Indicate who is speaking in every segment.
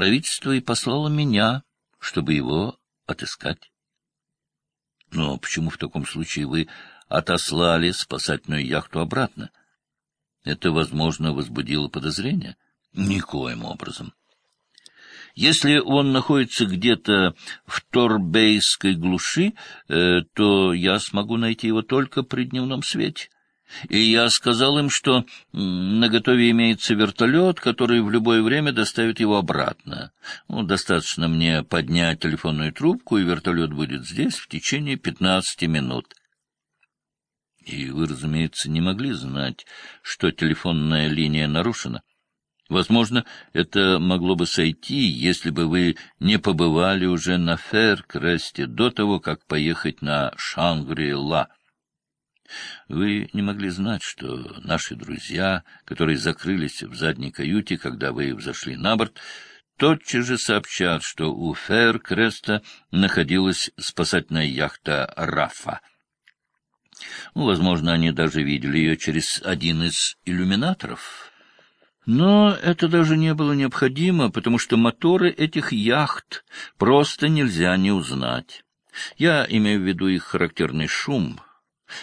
Speaker 1: правительство и послало меня, чтобы его отыскать. Но почему в таком случае вы отослали спасательную яхту обратно? Это, возможно, возбудило подозрение? Никоим образом. Если он находится где-то в Торбейской глуши, э, то я смогу найти его только при дневном свете. И я сказал им, что на готове имеется вертолет, который в любое время доставит его обратно. Ну, достаточно мне поднять телефонную трубку, и вертолет будет здесь в течение пятнадцати минут. И вы, разумеется, не могли знать, что телефонная линия нарушена. Возможно, это могло бы сойти, если бы вы не побывали уже на Феркресте до того, как поехать на Шангри-Ла. Вы не могли знать, что наши друзья, которые закрылись в задней каюте, когда вы взошли на борт, тотчас же сообщат, что у Феркреста находилась спасательная яхта «Рафа». Ну, возможно, они даже видели ее через один из иллюминаторов — но это даже не было необходимо, потому что моторы этих яхт просто нельзя не узнать. Я имею в виду их характерный шум.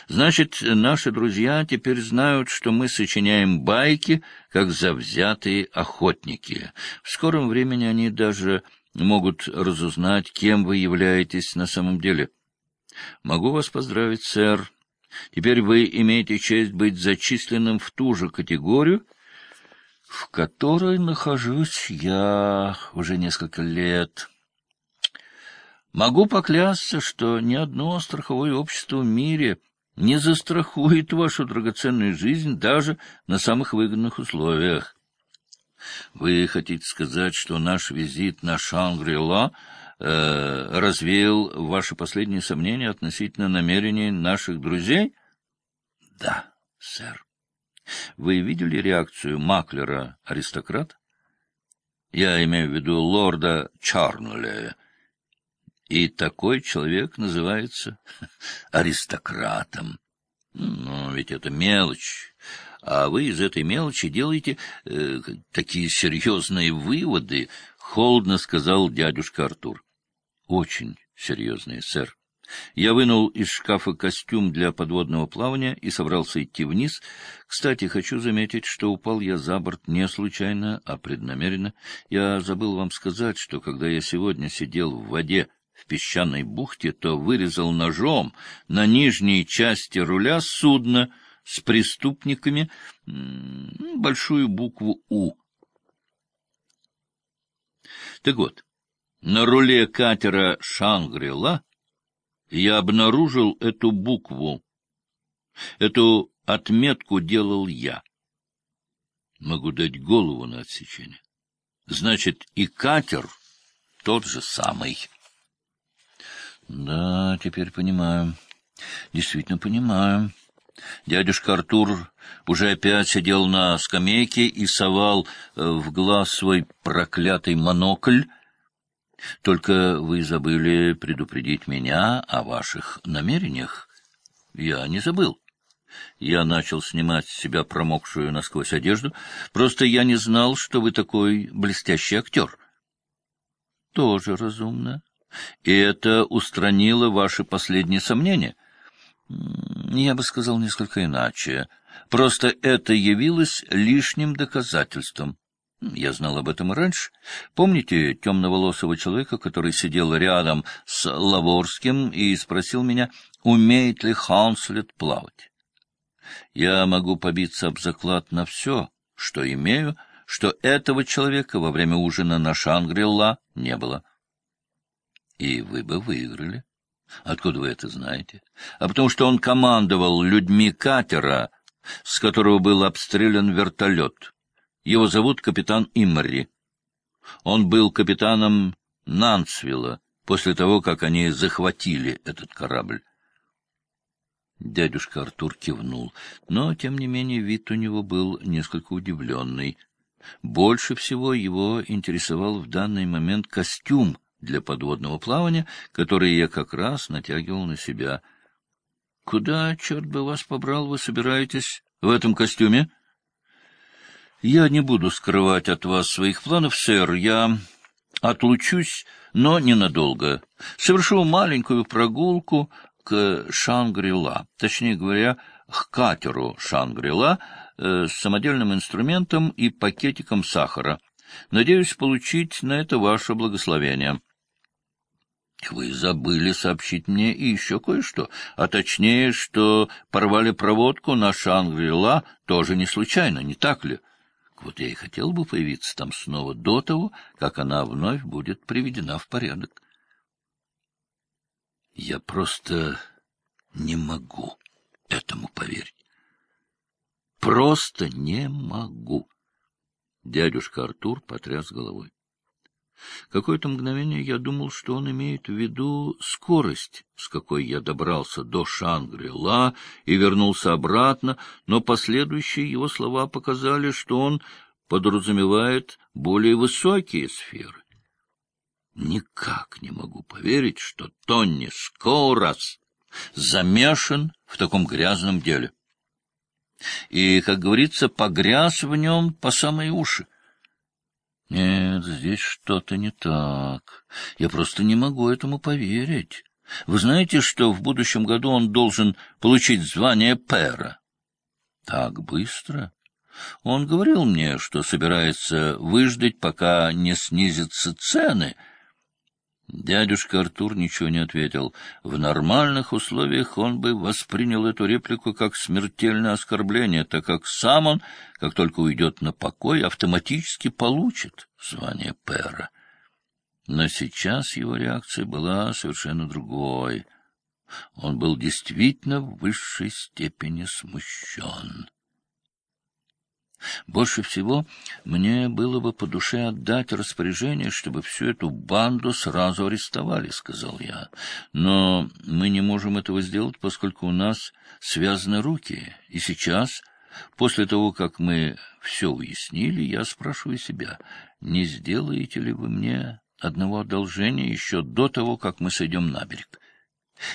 Speaker 1: Значит, наши друзья теперь знают, что мы сочиняем байки, как завзятые охотники. В скором времени они даже могут разузнать, кем вы являетесь на самом деле. Могу вас поздравить, сэр. Теперь вы имеете честь быть зачисленным в ту же категорию, в которой нахожусь я уже несколько лет. Могу поклясться, что ни одно страховое общество в мире не застрахует вашу драгоценную жизнь даже на самых выгодных условиях. Вы хотите сказать, что наш визит на Шангри-Ла э, развеял ваши последние сомнения относительно намерений наших друзей? — Да, сэр. Вы видели реакцию маклера-аристократа? Я имею в виду лорда Чарнуля. И такой человек называется аристократом. Но ведь это мелочь. А вы из этой мелочи делаете э, такие серьезные выводы, — холодно сказал дядюшка Артур. — Очень серьезные, сэр. Я вынул из шкафа костюм для подводного плавания и собрался идти вниз. Кстати, хочу заметить, что упал я за борт не случайно, а преднамеренно. Я забыл вам сказать, что когда я сегодня сидел в воде в песчаной бухте, то вырезал ножом на нижней части руля судна с преступниками большую букву «У». Так вот, на руле катера «Шангри-Ла» я обнаружил эту букву. Эту отметку делал я. Могу дать голову на отсечение. Значит, и катер тот же самый. Да, теперь понимаю. Действительно понимаю. Дядюшка Артур уже опять сидел на скамейке и совал э, в глаз свой проклятый монокль, только вы забыли предупредить меня о ваших намерениях. Я не забыл. Я начал снимать с себя промокшую насквозь одежду. Просто я не знал, что вы такой блестящий актер. Тоже разумно. И это устранило ваши последние сомнения. Я бы сказал несколько иначе. Просто это явилось лишним доказательством. Я знал об этом раньше. Помните темноволосого человека, который сидел рядом с Лаворским и спросил меня, умеет ли Ханслет плавать? Я могу побиться об заклад на все, что имею, что этого человека во время ужина на Шангри-Ла не было. И вы бы выиграли. Откуда вы это знаете? А потому что он командовал людьми катера, с которого был обстрелян вертолет. Его зовут капитан Имри. Он был капитаном Нансвилла после того, как они захватили этот корабль. Дядюшка Артур кивнул, но, тем не менее, вид у него был несколько удивленный. Больше всего его интересовал в данный момент костюм для подводного плавания, который я как раз натягивал на себя. — Куда, черт бы вас побрал, вы собираетесь в этом костюме? — я не буду скрывать от вас своих планов, сэр. Я Отлучусь, но ненадолго. Совершу маленькую прогулку к Шангрила, точнее говоря, к катеру Шангрила э, с самодельным инструментом и пакетиком сахара. Надеюсь получить на это ваше благословение. Вы забыли сообщить мне и еще кое-что, а точнее, что порвали проводку на Шангрила тоже не случайно, не так ли? Вот я и хотел бы появиться там снова до того, как она вновь будет приведена в порядок. Я просто не могу этому поверить. Просто не могу. Дядюшка Артур потряс головой. Какое-то мгновение я думал, что он имеет в виду скорость, с какой я добрался до Шангри-Ла и вернулся обратно, но последующие его слова показали, что он подразумевает более высокие сферы. Никак не могу поверить, что Тонни Скоурас замешан в таком грязном деле. И, как говорится, погряз в нем по самые уши. Нет, здесь что-то не так. Я просто не могу этому поверить. Вы знаете, что в будущем году он должен получить звание пэра? Так быстро? Он говорил мне, что собирается выждать, пока не снизятся цены — Дядюшка Артур ничего не ответил. В нормальных условиях он бы воспринял эту реплику как смертельное оскорбление, так как сам он, как только уйдет на покой, автоматически получит звание пэра. Но сейчас его реакция была совершенно другой. Он был действительно в высшей степени смущен. Больше всего мне было бы по душе отдать распоряжение, чтобы всю эту банду сразу арестовали, — сказал я. Но мы не можем этого сделать, поскольку у нас связаны руки. И сейчас, после того, как мы все уяснили, я спрашиваю себя, не сделаете ли вы мне одного одолжения еще до того, как мы сойдем на берег?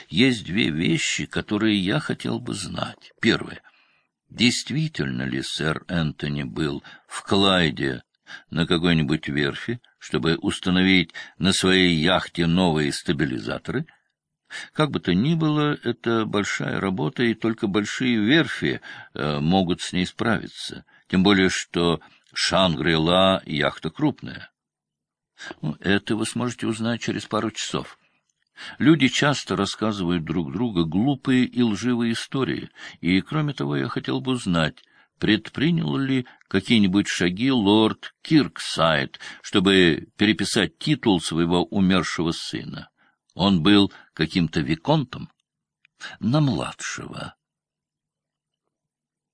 Speaker 1: Есть две вещи, которые я хотел бы знать. Первое — действительно ли сэр Энтони был в Клайде на какой-нибудь верфи, чтобы установить на своей яхте новые стабилизаторы. Как бы то ни было, это большая работа, и только большие верфи э, могут с ней справиться. Тем более, что Шангри-Ла — яхта крупная. Ну, это вы сможете узнать через пару часов. Люди часто рассказывают друг другу глупые и лживые истории, и, кроме того, я хотел бы узнать, предпринял ли какие-нибудь шаги лорд Кирксайд, чтобы переписать титул своего умершего сына. Он был каким-то виконтом на младшего.